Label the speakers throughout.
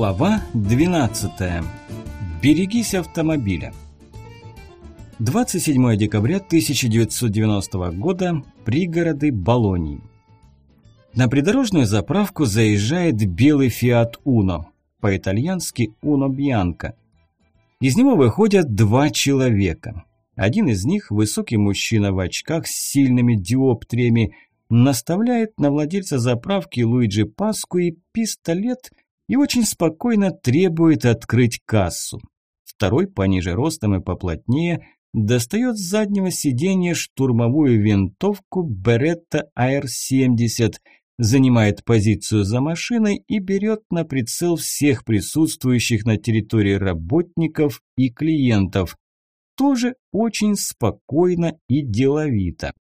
Speaker 1: Глава 12. Берегись автомобиля. 27 декабря 1990 года. Пригороды Болонии. На придорожную заправку заезжает белый Fiat Uno, по-итальянски Uno Bianco. Из него выходят два человека. Один из них, высокий мужчина в очках с сильными диоптриями, наставляет на владельца заправки Луиджи Паску и пистолет и очень спокойно требует открыть кассу. Второй, пониже ростом и поплотнее, достает с заднего сиденья штурмовую винтовку Беретта AR-70, занимает позицию за машиной и берет на прицел всех присутствующих на территории работников и клиентов. Тоже очень спокойно и деловито.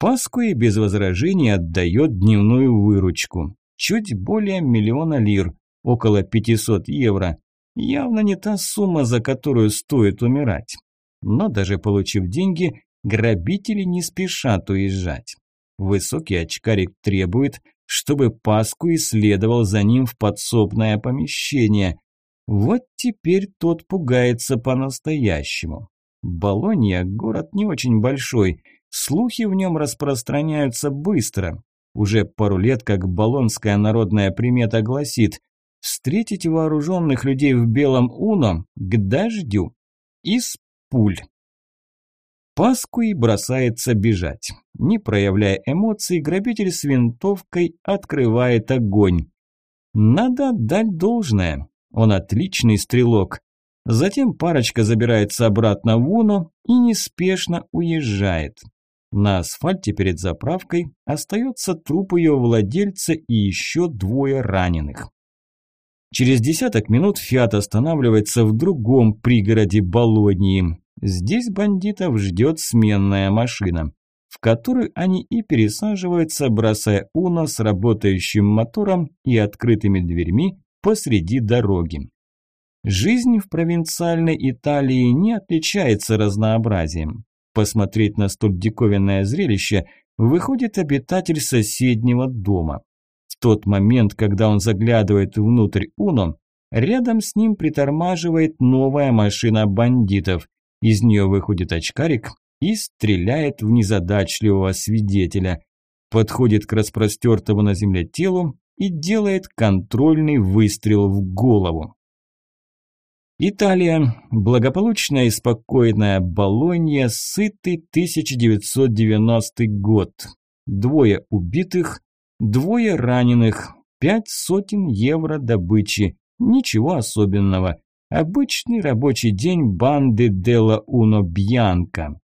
Speaker 1: Паскуи без возражений отдает дневную выручку. Чуть более миллиона лир, около 500 евро. Явно не та сумма, за которую стоит умирать. Но даже получив деньги, грабители не спешат уезжать. Высокий очкарик требует, чтобы Паску исследовал за ним в подсобное помещение. Вот теперь тот пугается по-настоящему. Болонья – город не очень большой – Слухи в нем распространяются быстро. Уже пару лет, как болонская народная примета гласит, встретить вооруженных людей в белом уно к дождю из пуль. Паскуй бросается бежать. Не проявляя эмоций, грабитель с винтовкой открывает огонь. Надо дать должное. Он отличный стрелок. Затем парочка забирается обратно в Уно и неспешно уезжает. На асфальте перед заправкой остается труп ее владельца и еще двое раненых. Через десяток минут Фиат останавливается в другом пригороде Болонии. Здесь бандитов ждет сменная машина, в которую они и пересаживаются, бросая Уно с работающим мотором и открытыми дверьми посреди дороги. Жизнь в провинциальной Италии не отличается разнообразием посмотреть на столь диковинное зрелище, выходит обитатель соседнего дома. В тот момент, когда он заглядывает внутрь Уно, рядом с ним притормаживает новая машина бандитов. Из нее выходит очкарик и стреляет в незадачливого свидетеля. Подходит к распростертому на земле телу и делает контрольный выстрел в голову. Италия. Благополучная и спокойная Болонья. Сытый 1990 год. Двое убитых, двое раненых, пять сотен евро добычи. Ничего особенного. Обычный рабочий день банды Делла Уно Бьянка.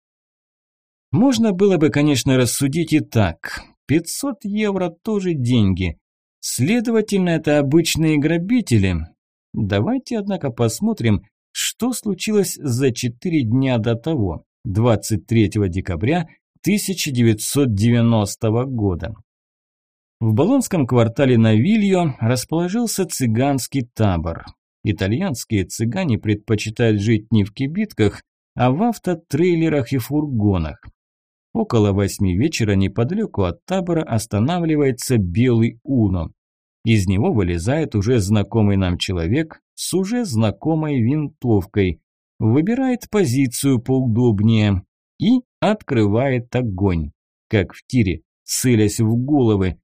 Speaker 1: Можно было бы, конечно, рассудить и так. 500 евро тоже деньги. Следовательно, это обычные грабители, Давайте, однако, посмотрим, что случилось за четыре дня до того, 23 декабря 1990 года. В Болонском квартале Навильо расположился цыганский табор. Итальянские цыгане предпочитают жить не в кибитках, а в автотрейлерах и фургонах. Около восьми вечера неподалеку от табора останавливается белый Уно. Из него вылезает уже знакомый нам человек с уже знакомой винтовкой, выбирает позицию поудобнее и открывает огонь, как в тире, целясь в головы.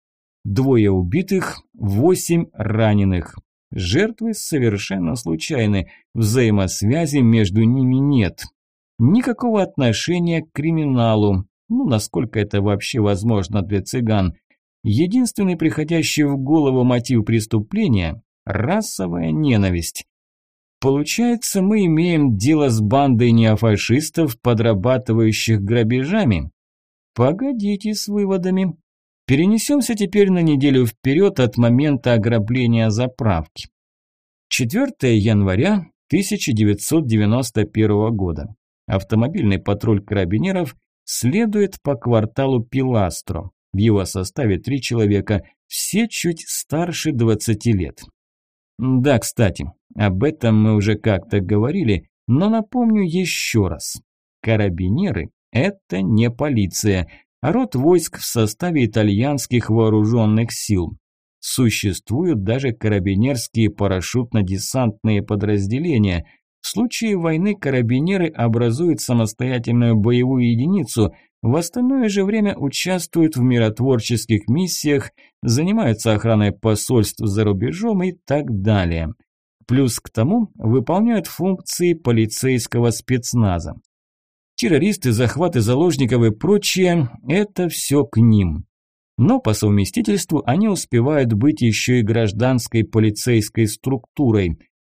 Speaker 1: Двое убитых, восемь раненых. Жертвы совершенно случайны, взаимосвязи между ними нет. Никакого отношения к криминалу, ну насколько это вообще возможно для цыган – Единственный приходящий в голову мотив преступления – расовая ненависть. Получается, мы имеем дело с бандой неофашистов, подрабатывающих грабежами? Погодите с выводами. Перенесемся теперь на неделю вперед от момента ограбления заправки. 4 января 1991 года. Автомобильный патруль карабинеров следует по кварталу Пиластро. В его составе три человека, все чуть старше 20 лет. Да, кстати, об этом мы уже как-то говорили, но напомню еще раз. Карабинеры – это не полиция, а род войск в составе итальянских вооруженных сил. Существуют даже карабинерские парашютно-десантные подразделения. В случае войны карабинеры образуют самостоятельную боевую единицу, в остальное же время участвуют в миротворческих миссиях, занимаются охраной посольств за рубежом и так далее. Плюс к тому выполняют функции полицейского спецназа. Террористы, захваты заложников и прочее – это все к ним. Но по совместительству они успевают быть еще и гражданской полицейской структурой.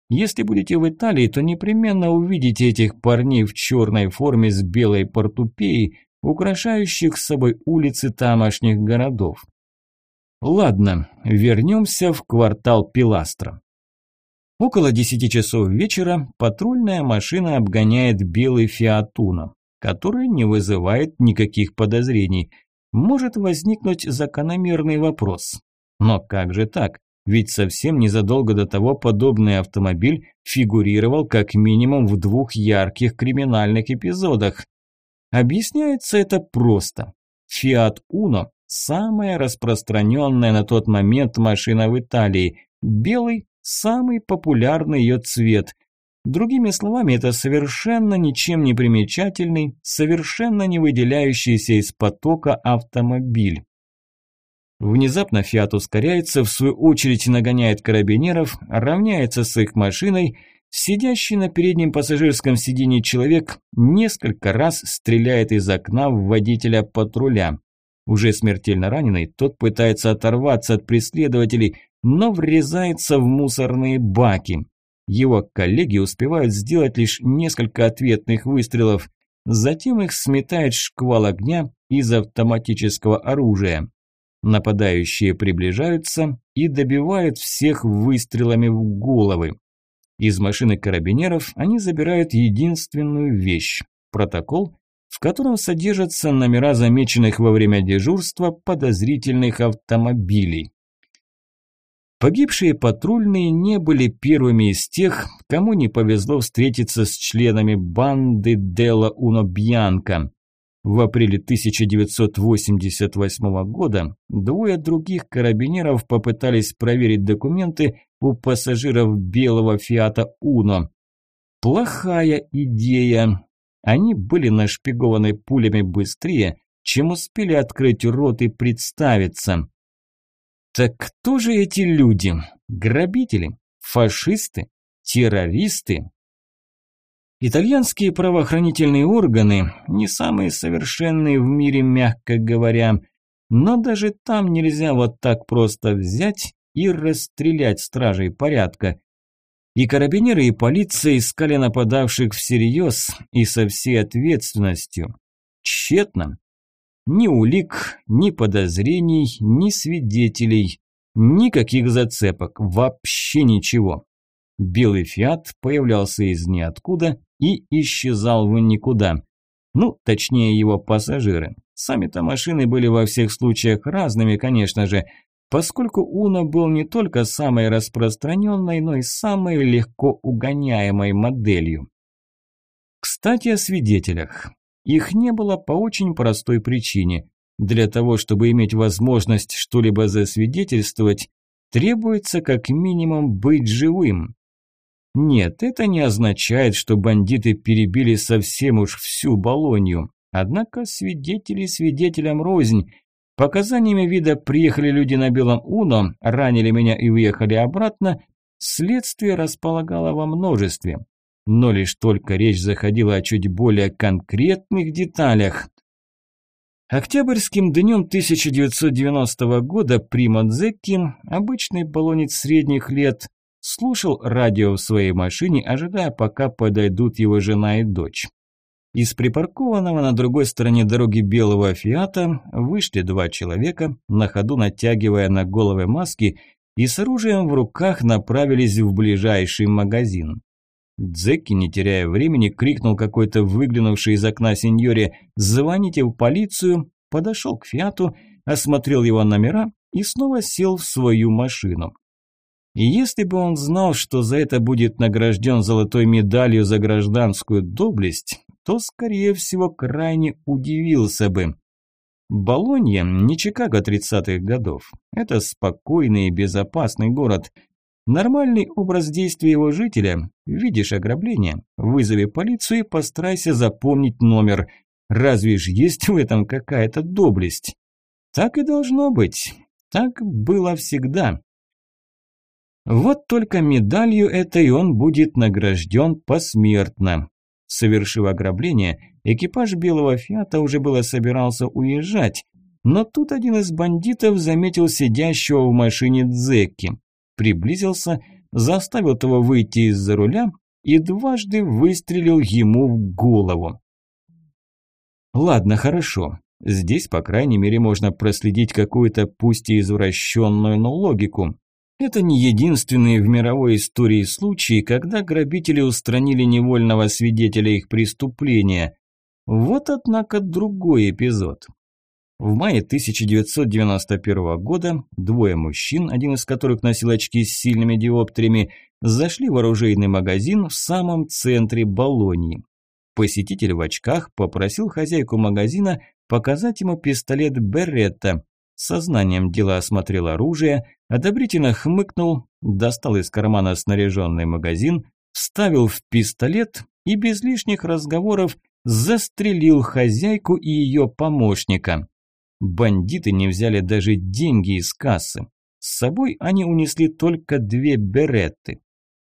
Speaker 1: Если будете в Италии, то непременно увидите этих парней в черной форме с белой портупеей, украшающих собой улицы тамошних городов. Ладно, вернемся в квартал Пиластра. Около десяти часов вечера патрульная машина обгоняет белый Фиат Уно, который не вызывает никаких подозрений – может возникнуть закономерный вопрос. Но как же так? Ведь совсем незадолго до того подобный автомобиль фигурировал как минимум в двух ярких криминальных эпизодах. Объясняется это просто. Fiat Uno – самая распространенная на тот момент машина в Италии. Белый – самый популярный ее цвет – Другими словами, это совершенно ничем не примечательный, совершенно не выделяющийся из потока автомобиль. Внезапно Фиат ускоряется, в свою очередь нагоняет карабинеров, равняется с их машиной, сидящий на переднем пассажирском сиденье человек несколько раз стреляет из окна в водителя патруля. Уже смертельно раненый, тот пытается оторваться от преследователей, но врезается в мусорные баки. Его коллеги успевают сделать лишь несколько ответных выстрелов. Затем их сметает шквал огня из автоматического оружия. Нападающие приближаются и добивают всех выстрелами в головы. Из машины карабинеров они забирают единственную вещь – протокол, в котором содержатся номера замеченных во время дежурства подозрительных автомобилей. Погибшие патрульные не были первыми из тех, кому не повезло встретиться с членами банды Делла Унобьянка. В апреле 1988 года двое других карабинеров попытались проверить документы у пассажиров белого Фиата Уно. Плохая идея. Они были нашпигованы пулями быстрее, чем успели открыть рот и представиться. Так кто же эти люди? Грабители? Фашисты? Террористы? Итальянские правоохранительные органы не самые совершенные в мире, мягко говоря, но даже там нельзя вот так просто взять и расстрелять стражей порядка. И карабинеры, и полиция искали нападавших всерьез и со всей ответственностью. Тщетно. Ни улик, ни подозрений, ни свидетелей, никаких зацепок, вообще ничего. Белый фиат появлялся из ниоткуда и исчезал в никуда. Ну, точнее его пассажиры. Сами-то машины были во всех случаях разными, конечно же, поскольку Уна был не только самой распространенной, но и самой легко угоняемой моделью. Кстати, о свидетелях. Их не было по очень простой причине. Для того, чтобы иметь возможность что-либо засвидетельствовать, требуется как минимум быть живым. Нет, это не означает, что бандиты перебили совсем уж всю Болонью. Однако свидетели свидетелям рознь. Показаниями вида приехали люди на белом Уно, ранили меня и уехали обратно, следствие располагало во множестве но лишь только речь заходила о чуть более конкретных деталях. Октябрьским днем 1990 года Прима Дзекки, обычный баллонец средних лет, слушал радио в своей машине, ожидая, пока подойдут его жена и дочь. Из припаркованного на другой стороне дороги белого «Фиата» вышли два человека, на ходу натягивая на головы маски и с оружием в руках направились в ближайший магазин. Дзекки, не теряя времени, крикнул какой-то выглянувший из окна сеньоре «Звоните в полицию!» Подошел к Фиату, осмотрел его номера и снова сел в свою машину. И если бы он знал, что за это будет награжден золотой медалью за гражданскую доблесть, то, скорее всего, крайне удивился бы. Болонья не Чикаго 30-х годов. Это спокойный и безопасный город. Нормальный образ действия его жителя. Видишь ограбление, вызови полицию и постарайся запомнить номер. Разве ж есть в этом какая-то доблесть? Так и должно быть. Так было всегда. Вот только медалью этой он будет награжден посмертно. Совершив ограбление, экипаж белого фиата уже было собирался уезжать, но тут один из бандитов заметил сидящего в машине Дзекки, приблизился, заставил того выйти из-за руля и дважды выстрелил ему в голову. Ладно, хорошо. Здесь, по крайней мере, можно проследить какую-то, пусть и извращенную, но логику. Это не единственный в мировой истории случай, когда грабители устранили невольного свидетеля их преступления. Вот, однако, другой эпизод. В мае 1991 года двое мужчин, один из которых носил очки с сильными диоптриями, зашли в оружейный магазин в самом центре Болонии. Посетитель в очках попросил хозяйку магазина показать ему пистолет Беретта. Сознанием дела осмотрел оружие, одобрительно хмыкнул, достал из кармана снаряженный магазин, вставил в пистолет и без лишних разговоров застрелил хозяйку и ее помощника. Бандиты не взяли даже деньги из кассы. С собой они унесли только две беретты.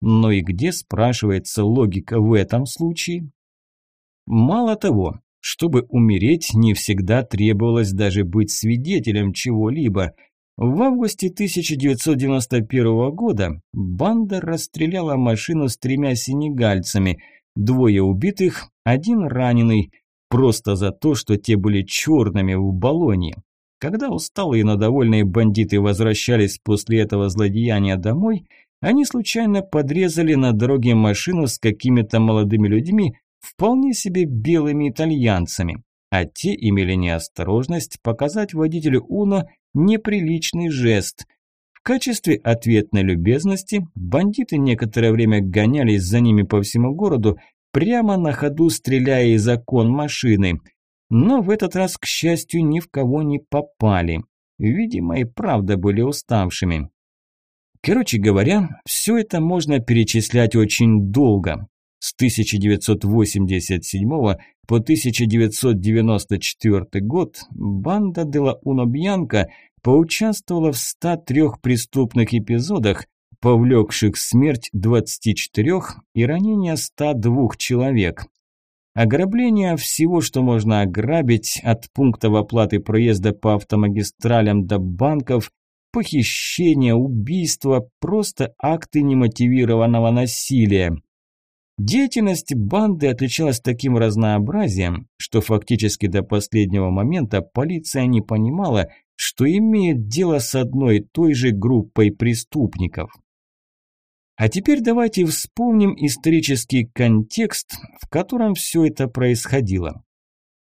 Speaker 1: Но и где, спрашивается, логика в этом случае? Мало того, чтобы умереть, не всегда требовалось даже быть свидетелем чего-либо. В августе 1991 года банда расстреляла машину с тремя сенегальцами, двое убитых, один раненый, просто за то, что те были черными в баллоне. Когда усталые, но довольные бандиты возвращались после этого злодеяния домой, они случайно подрезали на дороге машину с какими-то молодыми людьми, вполне себе белыми итальянцами, а те имели неосторожность показать водителю Уно неприличный жест. В качестве ответной любезности бандиты некоторое время гонялись за ними по всему городу, прямо на ходу стреляя из окон машины. Но в этот раз, к счастью, ни в кого не попали. Видимо, и правда были уставшими. Короче говоря, все это можно перечислять очень долго. С 1987 по 1994 год банда Дела Унобьянка поучаствовала в 103 преступных эпизодах, повлекших смерть 24 и ранение 102 человек. Ограбление всего, что можно ограбить, от пунктов оплаты проезда по автомагистралям до банков, похищение, убийство, просто акты немотивированного насилия. Деятельность банды отличалась таким разнообразием, что фактически до последнего момента полиция не понимала, что имеет дело с одной и той же группой преступников. А теперь давайте вспомним исторический контекст, в котором все это происходило.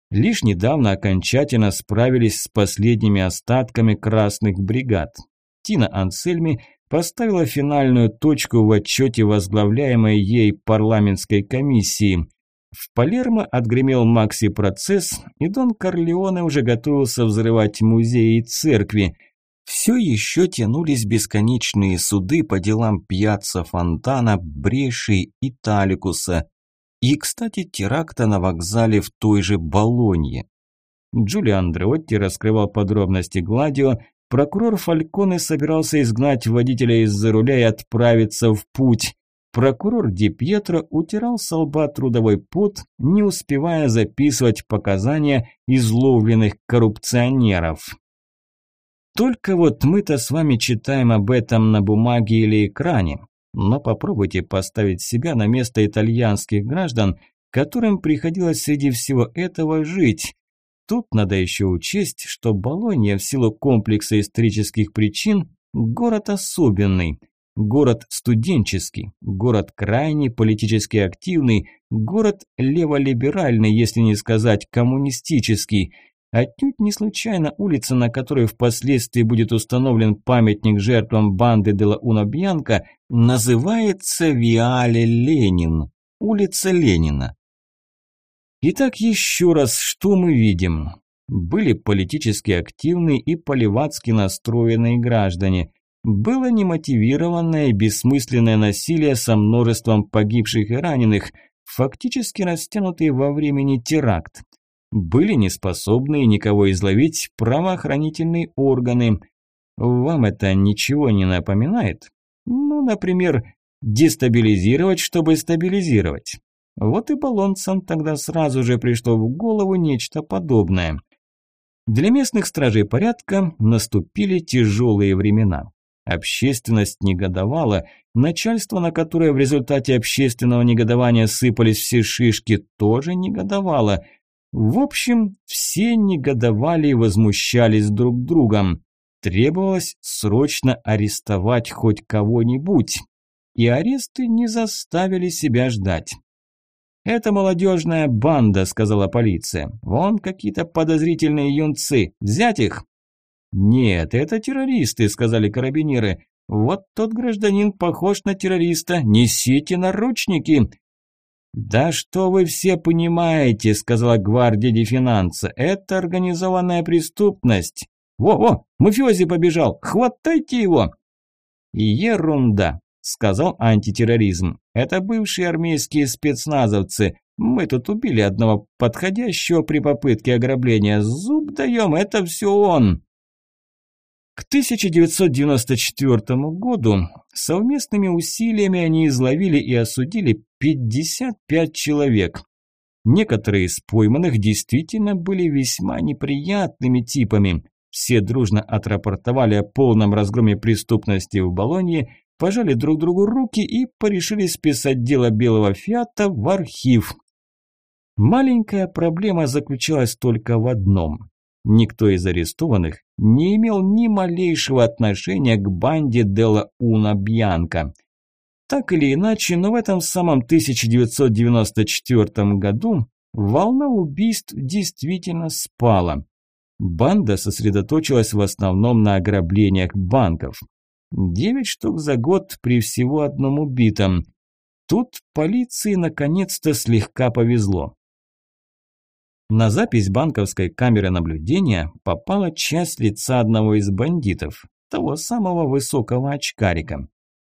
Speaker 1: Лишь недавно окончательно справились с последними остатками красных бригад. Тина Ансельми поставила финальную точку в отчете возглавляемой ей парламентской комиссии. В Палермо отгремел Макси-процесс, и Дон Корлеоне уже готовился взрывать музеи и церкви. Все еще тянулись бесконечные суды по делам Пьяцца Фонтана, Бреши и Таликуса. И, кстати, теракта на вокзале в той же Болонье. Джулиан Андреотти раскрывал подробности Гладио, Прокурор Фальконе собирался изгнать водителя из-за руля и отправиться в путь. Прокурор Ди Пьетро утирал с лба трудовой пот, не успевая записывать показания изловленных коррупционеров. Только вот мы-то с вами читаем об этом на бумаге или экране, но попробуйте поставить себя на место итальянских граждан, которым приходилось среди всего этого жить. Тут надо еще учесть, что Болонья в силу комплекса исторических причин город особенный, город студенческий, город крайне политически активный, город леволиберальный, если не сказать коммунистический. Отнюдь не случайно улица, на которой впоследствии будет установлен памятник жертвам банды Дела Уна Бьянка, называется Виале Ленин, улица Ленина. Итак, еще раз, что мы видим? Были политически активные и поливацки настроенные граждане. Было немотивированное и бессмысленное насилие со множеством погибших и раненых, фактически растянутый во времени теракт. Были неспособные никого изловить правоохранительные органы. Вам это ничего не напоминает? Ну, например, дестабилизировать, чтобы стабилизировать. Вот и баллонцам тогда сразу же пришло в голову нечто подобное. Для местных стражей порядка наступили тяжелые времена. Общественность негодовала, начальство, на которое в результате общественного негодования сыпались все шишки, тоже негодовало. В общем, все негодовали и возмущались друг другом. Требовалось срочно арестовать хоть кого-нибудь. И аресты не заставили себя ждать. «Это молодежная банда», – сказала полиция. «Вон какие-то подозрительные юнцы. Взять их?» «Нет, это террористы», – сказали карабинеры. «Вот тот гражданин похож на террориста. Несите наручники». «Да что вы все понимаете», – сказала гвардия дефинанса. «Это организованная преступность». «Во-во, мафиози побежал! Хватайте его!» «Ерунда», – сказал антитерроризм. «Это бывшие армейские спецназовцы. Мы тут убили одного подходящего при попытке ограбления. Зуб даем, это все он!» К 1994 году совместными усилиями они изловили и осудили 55 человек. Некоторые из пойманных действительно были весьма неприятными типами. Все дружно отрапортовали о полном разгроме преступности в Болонье, пожали друг другу руки и порешили списать дело белого фиата в архив. Маленькая проблема заключалась только в одном. Никто из арестованных не имел ни малейшего отношения к банде Делла Уна Бьянка. Так или иначе, но в этом самом 1994 году волна убийств действительно спала. Банда сосредоточилась в основном на ограблениях банков. Девять штук за год при всего одном убитом. Тут полиции наконец-то слегка повезло. На запись банковской камеры наблюдения попала часть лица одного из бандитов, того самого высокого очкарика.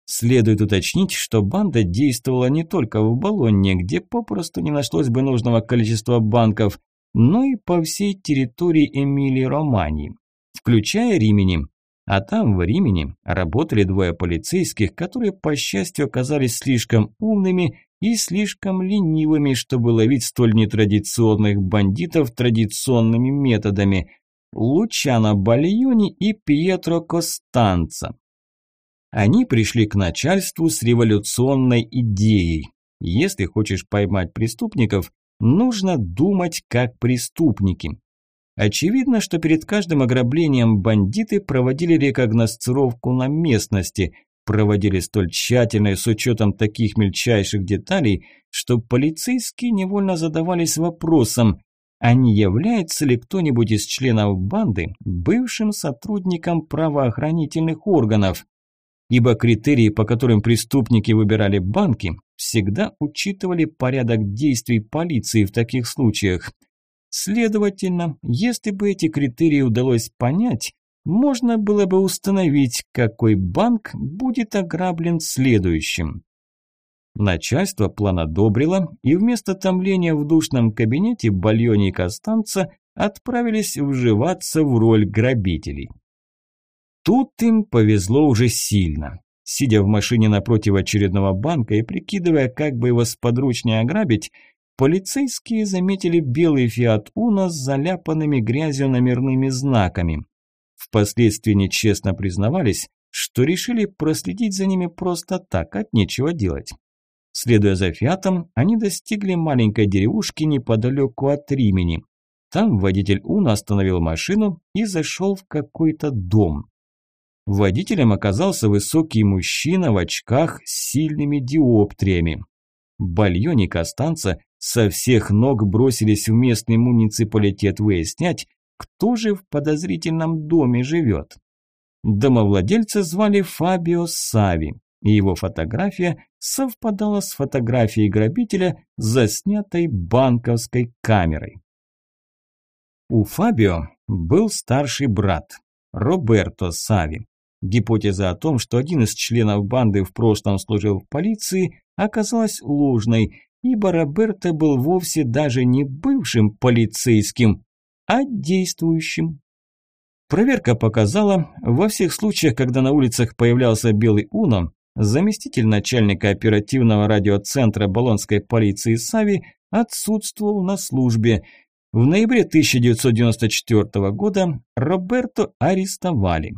Speaker 1: Следует уточнить, что банда действовала не только в Болонне, где попросту не нашлось бы нужного количества банков, но и по всей территории Эмилии-Романии, включая Римени. А там, в Римени, работали двое полицейских, которые, по счастью, оказались слишком умными и слишком ленивыми, чтобы ловить столь нетрадиционных бандитов традиционными методами – Лучано Бальюни и Пьетро Костанца. Они пришли к начальству с революционной идеей. Если хочешь поймать преступников, нужно думать как преступники. Очевидно, что перед каждым ограблением бандиты проводили рекогносцировку на местности, проводили столь тщательно и с учетом таких мельчайших деталей, что полицейские невольно задавались вопросом, а не является ли кто-нибудь из членов банды бывшим сотрудником правоохранительных органов. Ибо критерии, по которым преступники выбирали банки, всегда учитывали порядок действий полиции в таких случаях. Следовательно, если бы эти критерии удалось понять, можно было бы установить, какой банк будет ограблен следующим. Начальство план одобрило, и вместо томления в душном кабинете Бальони и Костанца отправились вживаться в роль грабителей. Тут им повезло уже сильно. Сидя в машине напротив очередного банка и прикидывая, как бы его сподручнее ограбить, полицейские заметили белый Фиат Уно с заляпанными грязью номерными знаками. Впоследствии нечестно признавались, что решили проследить за ними просто так, от нечего делать. Следуя за Фиатом, они достигли маленькой деревушки неподалеку от Римени. Там водитель Уна остановил машину и зашел в какой-то дом. Водителем оказался высокий мужчина в очках с сильными диоптриями. Бальон и Костанца со всех ног бросились в местный муниципалитет выяснять, кто же в подозрительном доме живет. Домовладельца звали Фабио Сави, и его фотография совпадала с фотографией грабителя, заснятой банковской камерой. У Фабио был старший брат, Роберто Сави. Гипотеза о том, что один из членов банды в прошлом служил в полиции, оказалась ложной, ибо Роберто был вовсе даже не бывшим полицейским, а действующим. Проверка показала, во всех случаях, когда на улицах появлялся белый Уно, заместитель начальника оперативного радиоцентра Болонской полиции Сави отсутствовал на службе. В ноябре 1994 года Роберто арестовали.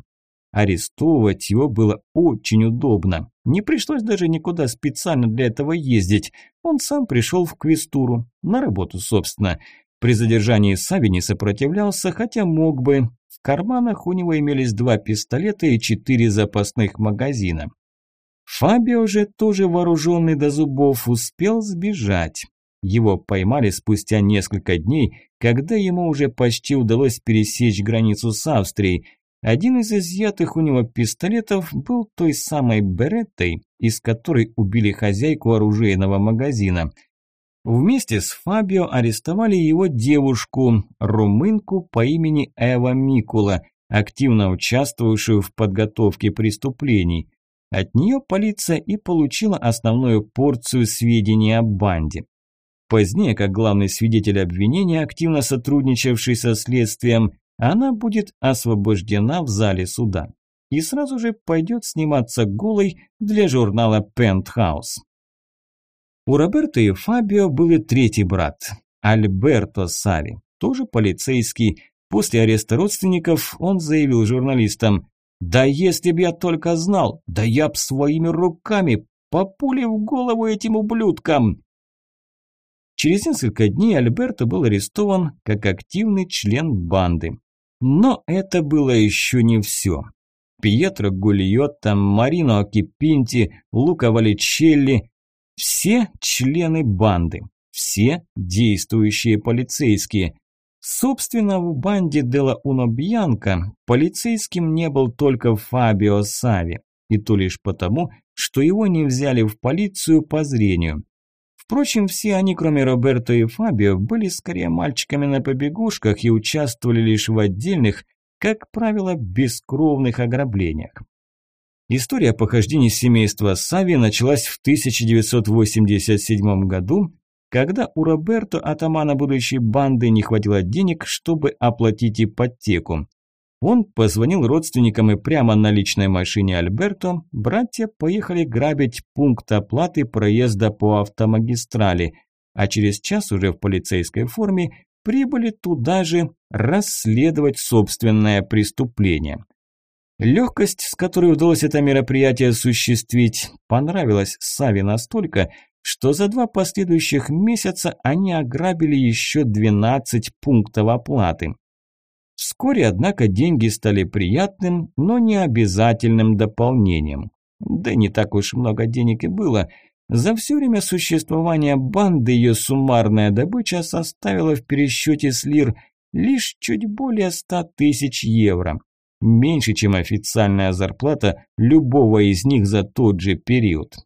Speaker 1: Арестовывать его было очень удобно. Не пришлось даже никуда специально для этого ездить. Он сам пришел в Квестуру, на работу, собственно. При задержании Сави не сопротивлялся, хотя мог бы. В карманах у него имелись два пистолета и четыре запасных магазина. Фабио же, тоже вооруженный до зубов, успел сбежать. Его поймали спустя несколько дней, когда ему уже почти удалось пересечь границу с Австрией. Один из изъятых у него пистолетов был той самой Береттой, из которой убили хозяйку оружейного магазина – Вместе с Фабио арестовали его девушку, румынку по имени Эва Микула, активно участвовавшую в подготовке преступлений. От нее полиция и получила основную порцию сведений о банде. Позднее, как главный свидетель обвинения, активно сотрудничавший со следствием, она будет освобождена в зале суда и сразу же пойдет сниматься голой для журнала «Пентхаус». У Роберто и Фабио был и третий брат, Альберто Сави, тоже полицейский. После ареста родственников он заявил журналистам «Да если б я только знал, да я б своими руками по пуле в голову этим ублюдкам!» Через несколько дней Альберто был арестован как активный член банды. Но это было еще не все. Пьетро Гульотто, Марино Кипинти, Лука Валичелли все члены банды, все действующие полицейские. Собственно, в банде Дела Уно Бьянка полицейским не был только Фабио Сави, и то лишь потому, что его не взяли в полицию по зрению. Впрочем, все они, кроме Роберто и Фабио, были скорее мальчиками на побегушках и участвовали лишь в отдельных, как правило, бескровных ограблениях. История похождений семейства Сави началась в 1987 году, когда у Роберто, атамана будущей банды, не хватило денег, чтобы оплатить ипотеку. Он позвонил родственникам и прямо на личной машине Альберто братья поехали грабить пункт оплаты проезда по автомагистрали, а через час уже в полицейской форме прибыли туда же расследовать собственное преступление – Легкость, с которой удалось это мероприятие осуществить, понравилась Саве настолько, что за два последующих месяца они ограбили еще 12 пунктов оплаты. Вскоре, однако, деньги стали приятным, но не обязательным дополнением. Да не так уж много денег и было. За все время существования банды ее суммарная добыча составила в пересчете с лир лишь чуть более 100 тысяч евро меньше, чем официальная зарплата любого из них за тот же период.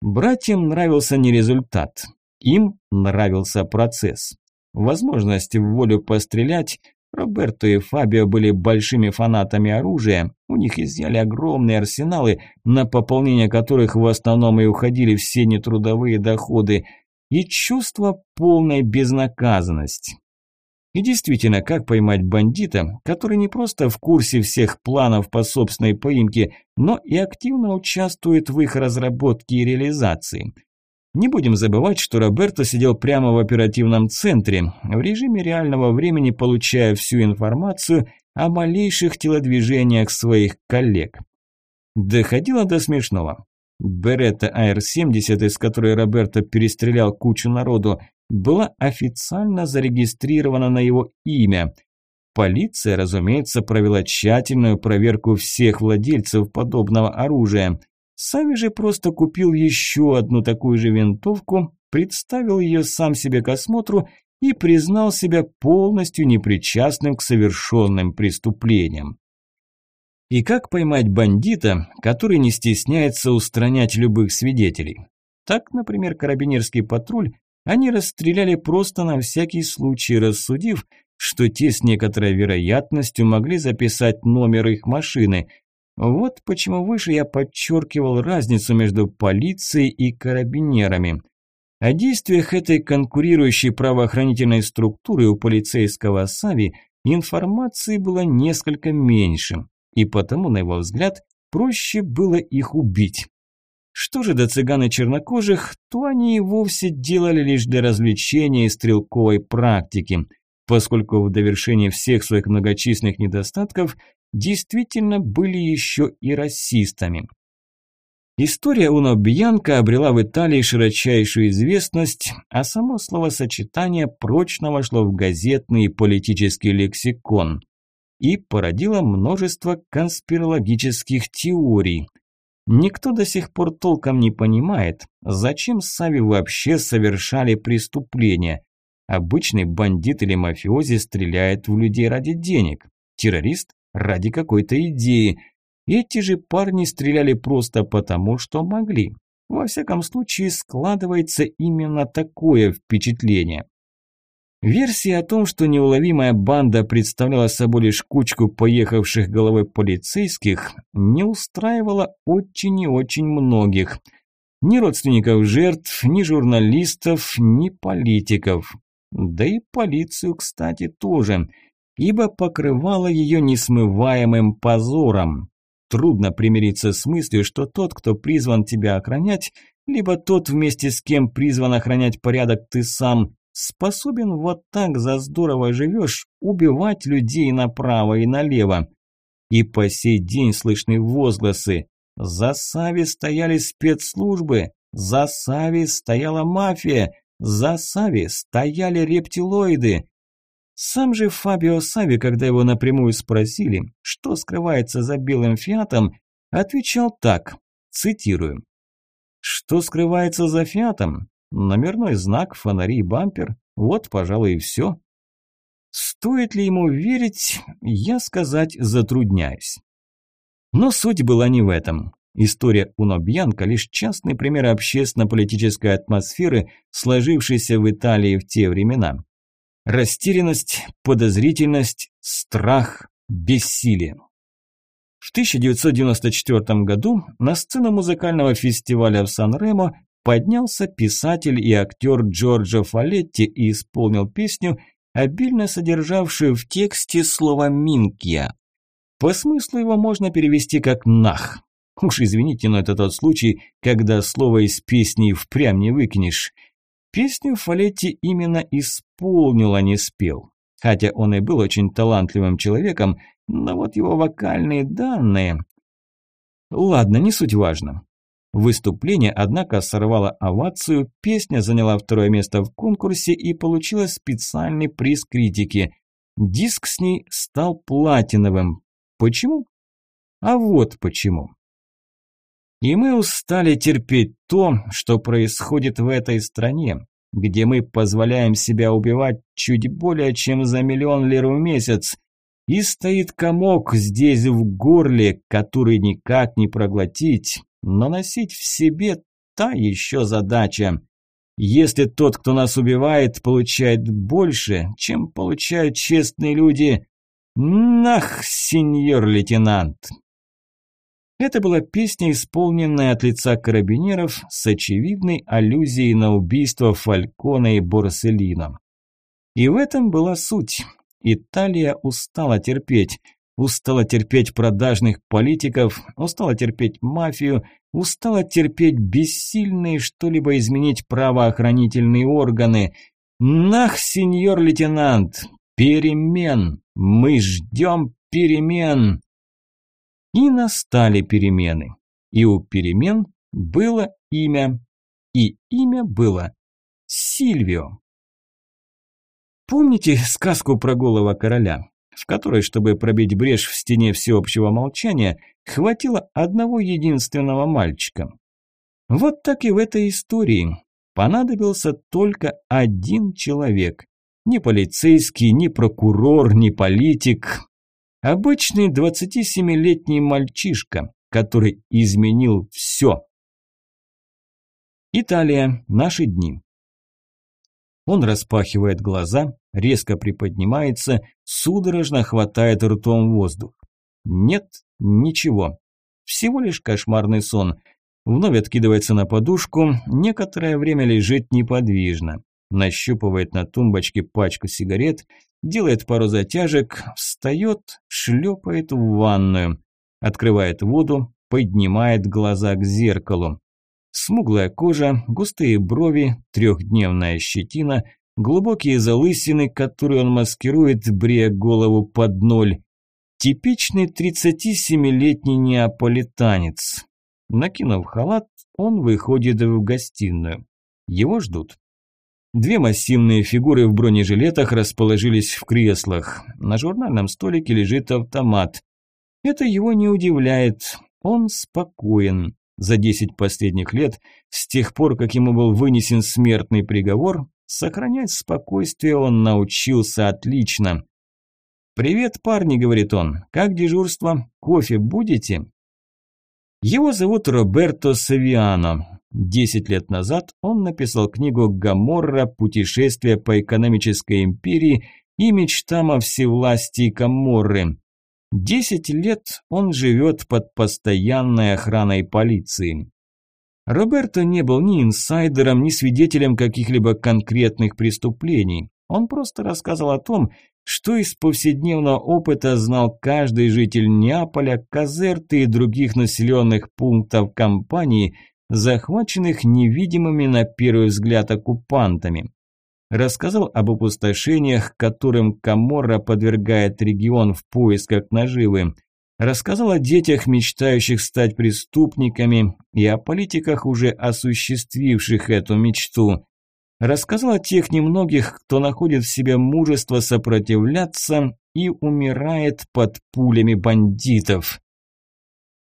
Speaker 1: Братьям нравился не результат, им нравился процесс. Возможность в волю пострелять Роберто и Фабио были большими фанатами оружия, у них изъяли огромные арсеналы, на пополнение которых в основном и уходили все нетрудовые доходы, и чувство полной безнаказанности. И действительно, как поймать бандита, который не просто в курсе всех планов по собственной поимке, но и активно участвует в их разработке и реализации. Не будем забывать, что Роберто сидел прямо в оперативном центре, в режиме реального времени получая всю информацию о малейших телодвижениях своих коллег. Доходило до смешного. Беретта АР-70, из которой Роберто перестрелял кучу народу, была официально зарегистрирована на его имя. Полиция, разумеется, провела тщательную проверку всех владельцев подобного оружия. Сами же просто купил еще одну такую же винтовку, представил ее сам себе к осмотру и признал себя полностью непричастным к совершенным преступлениям. И как поймать бандита, который не стесняется устранять любых свидетелей? Так, например, карабинерский патруль они расстреляли просто на всякий случай, рассудив, что те с некоторой вероятностью могли записать номер их машины. Вот почему выше я подчеркивал разницу между полицией и карабинерами. О действиях этой конкурирующей правоохранительной структуры у полицейского Сави информации было несколько меньше, и потому, на его взгляд, проще было их убить. Что же до цыган и чернокожих, то они и вовсе делали лишь для развлечения и стрелковой практики, поскольку в довершение всех своих многочисленных недостатков действительно были еще и расистами. История Уно Бьянка обрела в Италии широчайшую известность, а само словосочетание прочно вошло в газетный и политический лексикон и породило множество конспирологических теорий – Никто до сих пор толком не понимает, зачем Сави вообще совершали преступления. Обычный бандит или мафиози стреляет в людей ради денег, террорист ради какой-то идеи. Эти же парни стреляли просто потому, что могли. Во всяком случае, складывается именно такое впечатление. Версия о том, что неуловимая банда представляла собой лишь кучку поехавших головой полицейских, не устраивала очень и очень многих. Ни родственников жертв, ни журналистов, ни политиков. Да и полицию, кстати, тоже, ибо покрывала ее несмываемым позором. Трудно примириться с мыслью, что тот, кто призван тебя охранять, либо тот, вместе с кем призван охранять порядок ты сам, способен вот так за здорово живешь убивать людей направо и налево. И по сей день слышны возгласы «За Сави стояли спецслужбы», «За Сави стояла мафия», «За Сави стояли рептилоиды». Сам же Фабио Сави, когда его напрямую спросили, что скрывается за белым фиатом, отвечал так, цитирую. «Что скрывается за фиатом? Номерной знак, фонари бампер. Вот, пожалуй, и все. Стоит ли ему верить, я сказать затрудняюсь. Но суть была не в этом. История Уно Бьянка – лишь частный пример общественно-политической атмосферы, сложившейся в Италии в те времена. Растерянность, подозрительность, страх, бессилие. В 1994 году на сцену музыкального фестиваля в Сан-Ремо поднялся писатель и актер Джорджо Фалетти и исполнил песню, обильно содержавшую в тексте слово «минкья». По смыслу его можно перевести как «нах». Уж извините, но это тот случай, когда слово из песни впрямь не выкинешь. Песню Фалетти именно исполнил, а не спел. Хотя он и был очень талантливым человеком, но вот его вокальные данные... Ладно, не суть важно. Выступление, однако, сорвало овацию, песня заняла второе место в конкурсе и получила специальный приз критики. Диск с ней стал платиновым. Почему? А вот почему. И мы устали терпеть то, что происходит в этой стране, где мы позволяем себя убивать чуть более чем за миллион лир в месяц, и стоит комок здесь в горле, который никак не проглотить, но носить в себе та еще задача. Если тот, кто нас убивает, получает больше, чем получают честные люди, нах, сеньор лейтенант. Это была песня, исполненная от лица карабинеров с очевидной аллюзией на убийство Фалькона и Борселино. И в этом была суть. Италия устала терпеть устала терпеть продажных политиков, устала терпеть мафию, устала терпеть бессильные что-либо изменить правоохранительные органы. Нах, сеньор лейтенант, перемен, мы ждем перемен. И настали перемены. И у перемен было имя. И имя было Сильвио. Помните сказку про голого короля? в которой, чтобы пробить брешь в стене всеобщего молчания, хватило одного единственного мальчика. Вот так и в этой истории. Понадобился только один человек. Ни полицейский, ни прокурор, ни политик. Обычный 27-летний мальчишка, который изменил все. Италия. Наши дни. Он распахивает глаза, резко приподнимается, судорожно хватает ртом воздух. Нет, ничего. Всего лишь кошмарный сон. Вновь откидывается на подушку, некоторое время лежит неподвижно. Нащупывает на тумбочке пачку сигарет, делает пару затяжек, встает, шлепает в ванную, открывает воду, поднимает глаза к зеркалу. Смуглая кожа, густые брови, трехдневная щетина, глубокие залысины, которые он маскирует, брея голову под ноль. Типичный 37-летний неаполитанец. Накинув халат, он выходит в гостиную. Его ждут. Две массивные фигуры в бронежилетах расположились в креслах. На журнальном столике лежит автомат. Это его не удивляет. Он спокоен. За десять последних лет, с тех пор, как ему был вынесен смертный приговор, сохранять спокойствие он научился отлично. «Привет, парни», – говорит он. «Как дежурство? Кофе будете?» Его зовут Роберто Савиано. Десять лет назад он написал книгу «Гаморра. Путешествие по экономической империи» и мечтам о всевластии Каморры. Десять лет он живет под постоянной охраной полиции. Роберто не был ни инсайдером, ни свидетелем каких-либо конкретных преступлений. Он просто рассказывал о том, что из повседневного опыта знал каждый житель Неаполя, Казерты и других населенных пунктов компании, захваченных невидимыми на первый взгляд оккупантами. Рассказал об опустошениях, которым Каморра подвергает регион в поисках наживы, рассказал о детях, мечтающих стать преступниками, и о политиках, уже осуществивших эту мечту, рассказал о тех немногих, кто находит в себе мужество сопротивляться и умирает под пулями бандитов.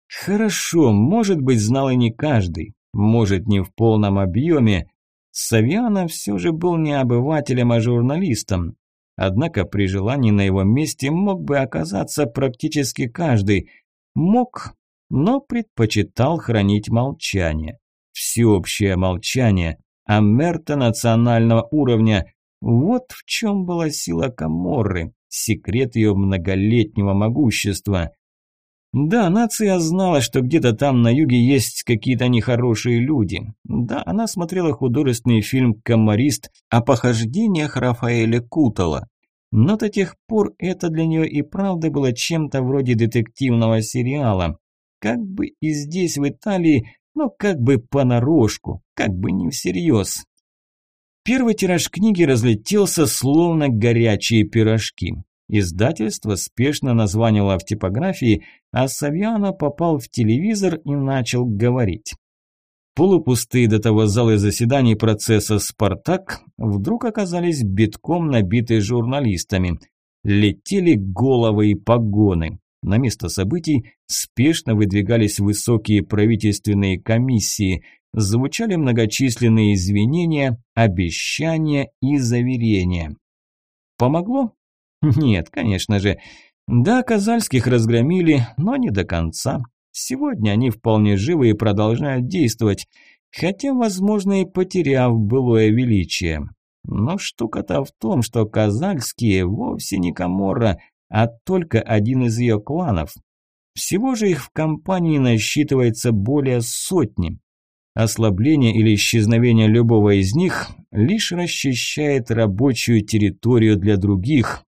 Speaker 1: Хорошо, может быть, знал и не каждый, может, не в полном объеме, Савиана все же был не обывателем, а журналистом. Однако при желании на его месте мог бы оказаться практически каждый. Мог, но предпочитал хранить молчание. Всеобщее молчание, а мерта национального уровня. Вот в чем была сила Каморры, секрет ее многолетнего могущества. Да, нация знала, что где-то там на юге есть какие-то нехорошие люди. Да, она смотрела художественный фильм «Комарист» о похождениях Рафаэля Кутала. Но до тех пор это для нее и правда было чем-то вроде детективного сериала. Как бы и здесь, в Италии, но как бы понарошку, как бы не всерьез. Первый тираж книги разлетелся, словно горячие пирожки. Издательство спешно названивало в типографии, а Савьяно попал в телевизор и начал говорить. Полупустые до того залы заседаний процесса «Спартак» вдруг оказались битком набиты журналистами. Летели головы и погоны. На место событий спешно выдвигались высокие правительственные комиссии, звучали многочисленные извинения, обещания и заверения. Помогло? Нет, конечно же. Да, Казальских разгромили, но не до конца. Сегодня они вполне живы и продолжают действовать, хотя, возможно, и потеряв былое величие. Но штука-то в том, что Казальские вовсе не Каморра, а только один из ее кланов. Всего же их в компании насчитывается более сотни. Ослабление или исчезновение любого из них лишь расчищает рабочую территорию для других,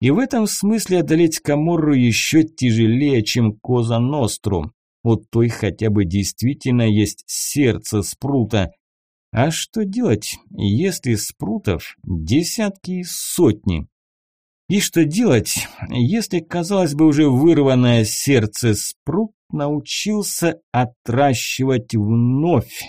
Speaker 1: и в этом смысле одолеть Каморру еще тяжелее, чем Коза Ностру. У той хотя бы действительно есть сердце спрута. А что делать, если спрутов десятки и сотни? И что делать, если, казалось бы, уже вырванное сердце спрут научился отращивать вновь?